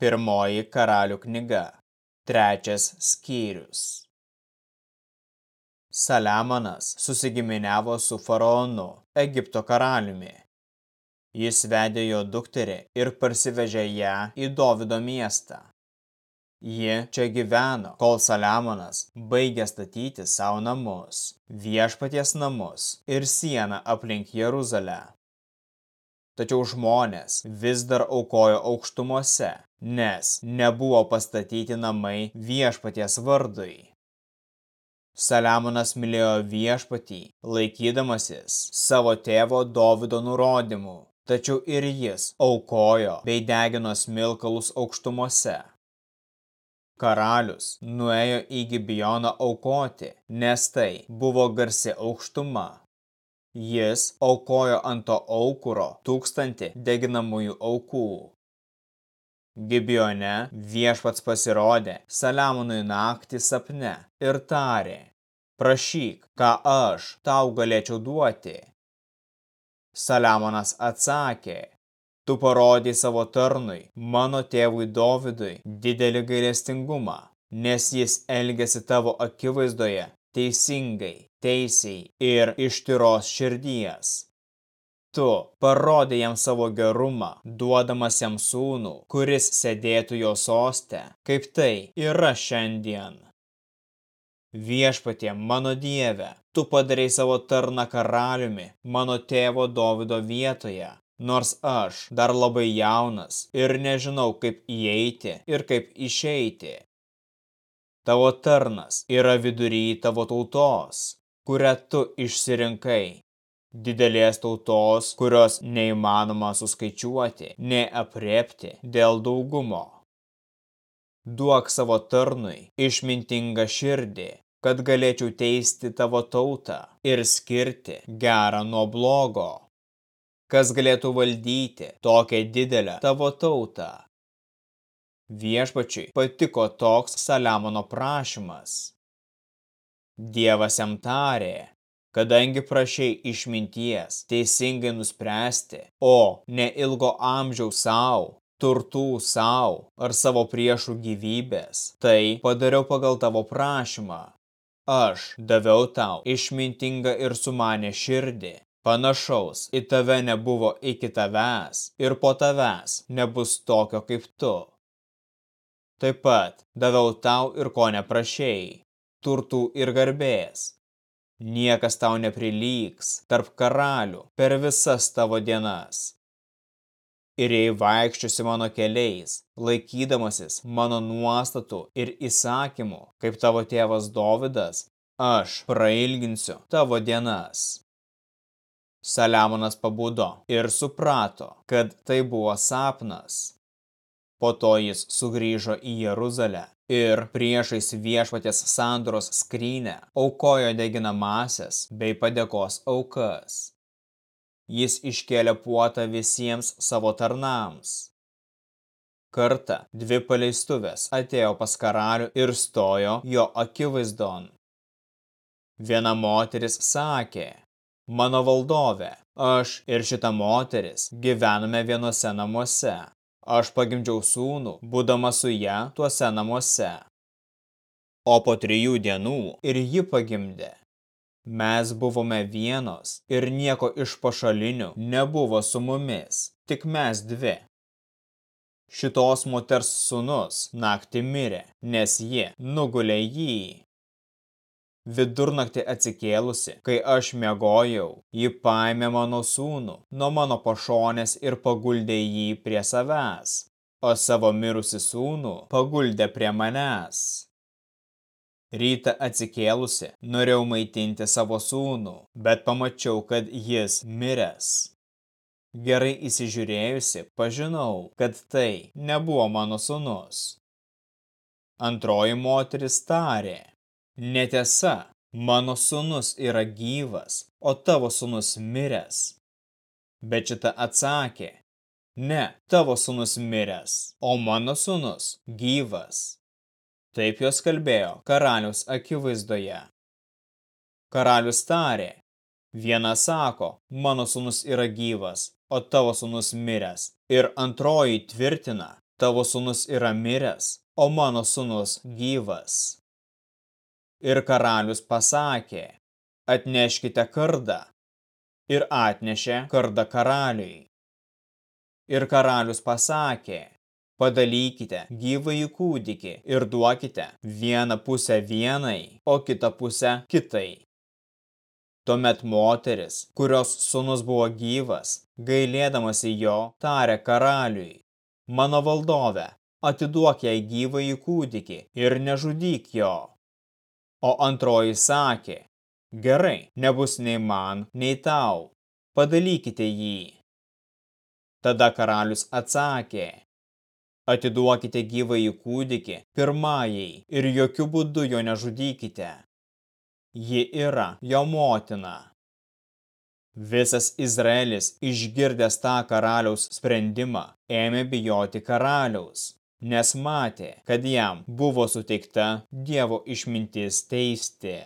Pirmoji karalių knyga. Trečias skyrius. Saliamonas susigiminiavo su faraonu, Egipto karaliumi. Jis vedė jo dukterį ir parsivežė ją į Dovido miestą. Ji čia gyveno, kol Saliamonas baigė statyti savo namus, viešpaties namus ir sieną aplink Jeruzalę. Tačiau žmonės vis dar aukojo aukštumose, nes nebuvo pastatyti namai viešpaties vardui. Saliamonas mylėjo viešpatį, laikydamasis savo tėvo Dovido nurodymų, tačiau ir jis aukojo bei degino smilkalus aukštumose. Karalius nuėjo į Gibioną aukoti, nes tai buvo garsi aukštuma. Jis aukojo ant to aukuro tūkstantį deginamųjų aukų. Gibione viešpats pasirodė Saliamonui naktį sapne ir tarė, prašyk, ką aš tau galėčiau duoti. Saliamonas atsakė, tu parodai savo tarnui, mano tėvui Dovidui, didelį gailestingumą, nes jis elgėsi tavo akivaizdoje teisingai, teisiai ir iš tyros širdies Tu parodė jam savo gerumą, duodamas jam sūnų, kuris sėdėtų jo soste, kaip tai yra šiandien. Viešpatie, mano dieve, tu padarei savo tarną karaliumi, mano tėvo Dovido vietoje, nors aš dar labai jaunas ir nežinau, kaip įeiti ir kaip išeiti. Tavo tarnas yra vidury tavo tautos, kurią tu išsirinkai didelės tautos, kurios neįmanoma suskaičiuoti, nei aprepti dėl daugumo. Duok savo tarnui išmintingą širdį, kad galėčiau teisti tavo tautą ir skirti gerą nuo blogo. Kas galėtų valdyti tokią didelę tavo tautą? Viešpačiui patiko toks Saliamono prašymas. Dievas jam tarė, kadangi prašai išminties teisingai nuspręsti, o ne ilgo amžiaus savo, turtų savo ar savo priešų gyvybės, tai padariau pagal tavo prašymą. Aš daviau tau išmintingą ir sumanę širdį, panašaus į tave nebuvo iki tavęs ir po tavęs nebus tokio kaip tu. Taip pat daviau tau ir ko neprašėjai, turtų ir garbės, Niekas tau neprilygs tarp karalių per visas tavo dienas. Ir jei vaikščiosi mano keliais, laikydamasis mano nuostatų ir įsakymų, kaip tavo tėvas Dovidas, aš prailginsiu tavo dienas. Saliamonas pabudo ir suprato, kad tai buvo sapnas. Po to jis sugrįžo į Jeruzalę ir priešais viešpatės sandoros skrynę aukojo deginamasias bei padėkos aukas. Jis iškėlė puotą visiems savo tarnams. Kartą dvi paleistuvės atėjo pas karalių ir stojo jo akivaizdon. Viena moteris sakė, mano valdove, aš ir šita moteris gyvename vienose namuose. Aš pagimdžiau sūnų, būdama su ją tuose namuose. O po trijų dienų ir ji pagimdė. Mes buvome vienos ir nieko iš pašalinių nebuvo su mumis, tik mes dvi. Šitos moters sūnus naktį mirė, nes ji nugulė jį. Vidurnaktį atsikėlusi, kai aš miegojau, ji paėmė mano sūnų nuo mano pašonės ir paguldė jį prie savęs, o savo mirusi sūnų paguldė prie manęs. Rytą atsikėlusi, norėjau maitinti savo sūnų, bet pamačiau, kad jis miręs. Gerai įsižiūrėjusi, pažinau, kad tai nebuvo mano sūnus. Antroji moteris tarė, Netiesa, mano sunus yra gyvas, o tavo sunus miręs. Bet šita atsakė, ne, tavo sunus miręs, o mano sunus gyvas. Taip jos kalbėjo karalius akivaizdoje. Karalius tarė, viena sako, mano sunus yra gyvas, o tavo sunus miręs. Ir antroji tvirtina, tavo sunus yra miręs, o mano sunus gyvas. Ir karalius pasakė, atneškite kardą. Ir atnešė kardą karaliui. Ir karalius pasakė, padalykite gyvąjį kūdikį ir duokite vieną pusę vienai, o kitą pusę kitai. Tuomet moteris, kurios sunus buvo gyvas, gailėdamasi jo, tarė karaliui, mano valdove, atiduok jai gyvąjį kūdikį ir nežudyk jo. O antroji sakė, gerai, nebus nei man, nei tau, padalykite jį. Tada karalius atsakė, atiduokite gyvąjį kūdikį pirmajai ir jokių būdų jo nežudykite. Ji yra jo motina. Visas Izraelis, išgirdęs tą karaliaus sprendimą, ėmė bijoti karaliaus, nes matė, kad jam buvo suteikta Dievo išmintis teisti.